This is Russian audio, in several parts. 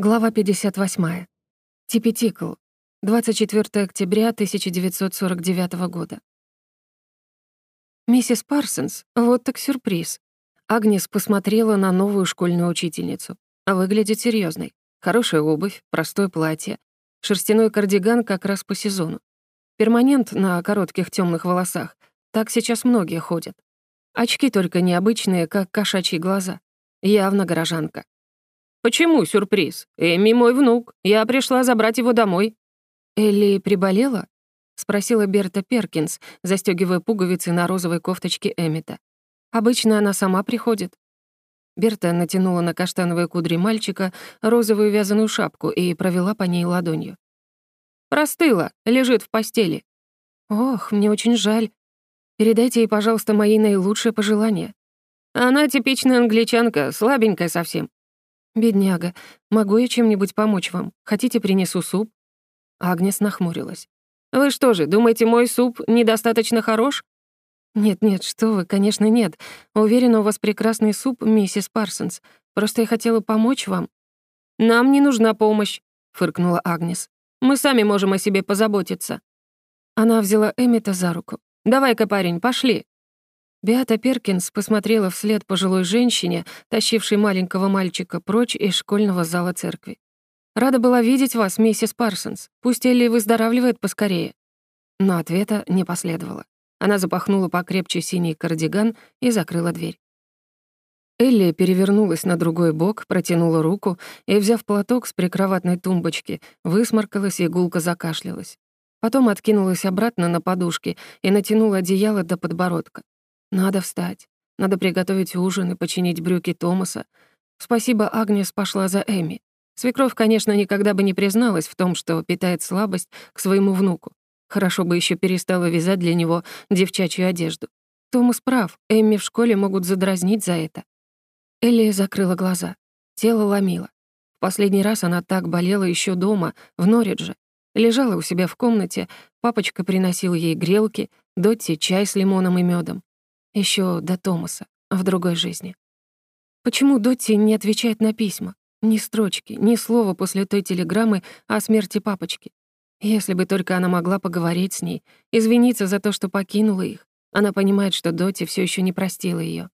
Глава 58. Типетикл. 24 октября 1949 года. Миссис Парсонс, вот так сюрприз. Агнес посмотрела на новую школьную учительницу. А выглядит серьезной. Хорошая обувь, простое платье, шерстяной кардиган как раз по сезону. Перманент на коротких темных волосах. Так сейчас многие ходят. Очки только необычные, как кошачьи глаза. Явно горожанка. «Почему сюрприз? Эми мой внук. Я пришла забрать его домой». «Элли приболела?» — спросила Берта Перкинс, застёгивая пуговицы на розовой кофточке Эмита. «Обычно она сама приходит». Берта натянула на каштановые кудри мальчика розовую вязаную шапку и провела по ней ладонью. «Простыла, лежит в постели». «Ох, мне очень жаль. Передайте ей, пожалуйста, мои наилучшие пожелания». «Она типичная англичанка, слабенькая совсем. «Бедняга, могу я чем-нибудь помочь вам? Хотите, принесу суп?» Агнес нахмурилась. «Вы что же, думаете, мой суп недостаточно хорош?» «Нет-нет, что вы, конечно, нет. Уверена, у вас прекрасный суп, миссис Парсонс. Просто я хотела помочь вам». «Нам не нужна помощь», — фыркнула Агнес. «Мы сами можем о себе позаботиться». Она взяла Эмита за руку. «Давай-ка, парень, пошли». Беата Перкинс посмотрела вслед пожилой женщине, тащившей маленького мальчика прочь из школьного зала церкви. «Рада была видеть вас, миссис Парсонс. Пусть Элли выздоравливает поскорее». Но ответа не последовало. Она запахнула покрепче синий кардиган и закрыла дверь. Элли перевернулась на другой бок, протянула руку и, взяв платок с прикроватной тумбочки, высморкалась и гулко закашлялась. Потом откинулась обратно на подушки и натянула одеяло до подбородка. Надо встать. Надо приготовить ужин и починить брюки Томаса. Спасибо, Агнес пошла за Эми. Свекровь, конечно, никогда бы не призналась в том, что питает слабость к своему внуку. Хорошо бы еще перестала вязать для него девчачью одежду. Томас прав, Эмми в школе могут задразнить за это. Элли закрыла глаза. Тело ломило. В последний раз она так болела еще дома, в Норридже. Лежала у себя в комнате, папочка приносил ей грелки, Дотти — чай с лимоном и медом. Еще до Томаса, в другой жизни. Почему Дотти не отвечает на письма? Ни строчки, ни слова после той телеграммы о смерти папочки. Если бы только она могла поговорить с ней, извиниться за то, что покинула их. Она понимает, что Дотти все еще не простила ее.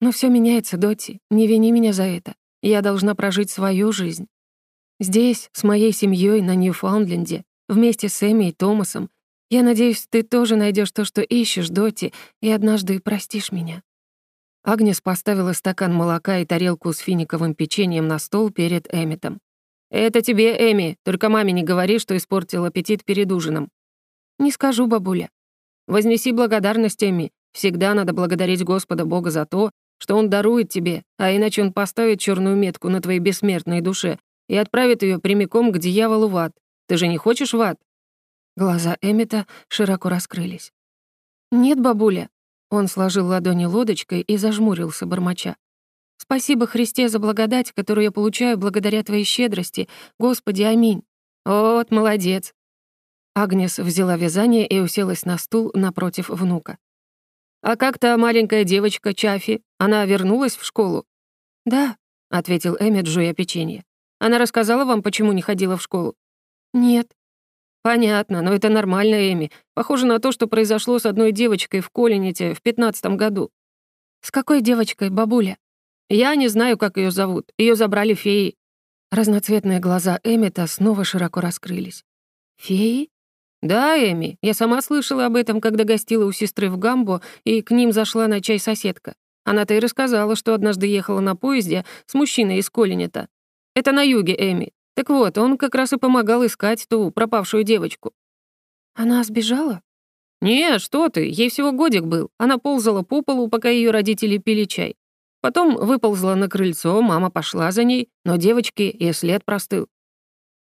Но все меняется, Дотти, не вини меня за это. Я должна прожить свою жизнь. Здесь, с моей семьей на Ньюфаундленде, вместе с Эми и Томасом, я надеюсь, ты тоже найдешь то, что ищешь, Доти, и однажды простишь меня». Агнес поставила стакан молока и тарелку с финиковым печеньем на стол перед Эмитом. «Это тебе, Эми, только маме не говори, что испортил аппетит перед ужином». «Не скажу, бабуля». «Вознеси благодарность, Эми. Всегда надо благодарить Господа Бога за то, что Он дарует тебе, а иначе Он поставит черную метку на твоей бессмертной душе и отправит ее прямиком к дьяволу в ад. Ты же не хочешь в ад?» Глаза Эмита широко раскрылись. «Нет, бабуля». Он сложил ладони лодочкой и зажмурился, бормоча. «Спасибо, Христе, за благодать, которую я получаю благодаря Твоей щедрости. Господи, аминь». «Вот, молодец». Агнес взяла вязание и уселась на стул напротив внука. «А как то маленькая девочка Чафи? Она вернулась в школу?» «Да», — ответил Эммет, жуя печенье. «Она рассказала вам, почему не ходила в школу?» «Нет», «Понятно, но это нормально, Эми. Похоже на то, что произошло с одной девочкой в Колинете в пятнадцатом году». «С какой девочкой, бабуля?» «Я не знаю, как ее зовут. Ее забрали феи». Разноцветные глаза Эмита снова широко раскрылись. «Феи?» «Да, Эми. Я сама слышала об этом, когда гостила у сестры в Гамбо, и к ним зашла на чай соседка. Она-то и рассказала, что однажды ехала на поезде с мужчиной из Колинета. Это на юге, Эми. Так вот, он как раз и помогал искать ту пропавшую девочку. Она сбежала? Не, что ты, ей всего годик был. Она ползала по полу, пока ее родители пили чай. Потом выползла на крыльцо, мама пошла за ней, но девочке и след простыл.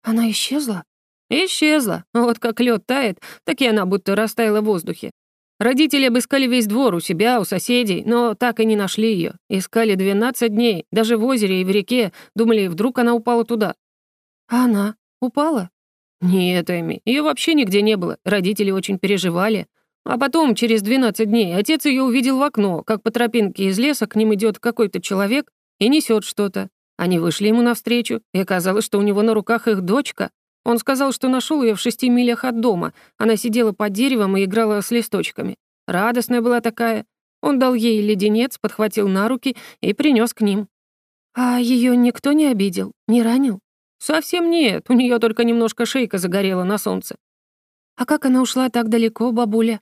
Она исчезла? Исчезла. Вот как лед тает, так и она будто растаяла в воздухе. Родители обыскали весь двор у себя, у соседей, но так и не нашли ее. Искали 12 дней, даже в озере и в реке, думали, вдруг она упала туда. А она упала? Нет, Эми, ее вообще нигде не было. Родители очень переживали. А потом, через 12 дней, отец ее увидел в окно, как по тропинке из леса к ним идет какой-то человек и несет что-то. Они вышли ему навстречу, и оказалось, что у него на руках их дочка. Он сказал, что нашел ее в шести милях от дома. Она сидела под деревом и играла с листочками. Радостная была такая. Он дал ей леденец, подхватил на руки и принес к ним. «А ее никто не обидел? Не ранил?» «Совсем нет, у нее только немножко шейка загорела на солнце». «А как она ушла так далеко, бабуля?»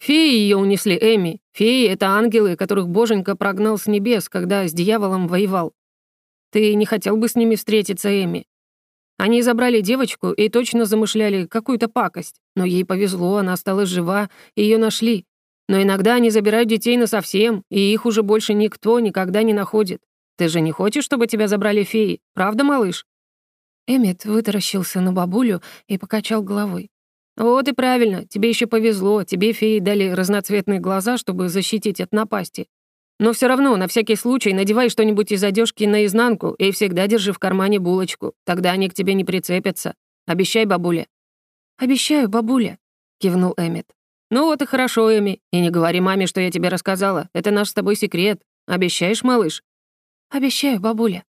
«Феи ее унесли, Эми. Феи — это ангелы, которых боженька прогнал с небес, когда с дьяволом воевал. Ты не хотел бы с ними встретиться, Эми? Они забрали девочку и точно замышляли какую-то пакость, но ей повезло, она осталась жива, и ее нашли. Но иногда они забирают детей насовсем, и их уже больше никто никогда не находит. Ты же не хочешь, чтобы тебя забрали феи, правда, малыш?» Эммет вытаращился на бабулю и покачал головой. «Вот и правильно, тебе еще повезло, тебе феи дали разноцветные глаза, чтобы защитить от напасти. Но все равно, на всякий случай, надевай что-нибудь из одежки наизнанку и всегда держи в кармане булочку. Тогда они к тебе не прицепятся. Обещай, бабуля». «Обещаю, бабуля», — кивнул Эммет. «Ну вот и хорошо, Эми. И не говори маме, что я тебе рассказала. Это наш с тобой секрет. Обещаешь, малыш?» «Обещаю, бабуля».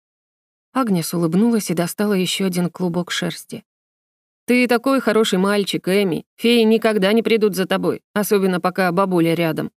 Агнес улыбнулась и достала еще один клубок шерсти. «Ты такой хороший мальчик, Эми. Феи никогда не придут за тобой, особенно пока бабуля рядом.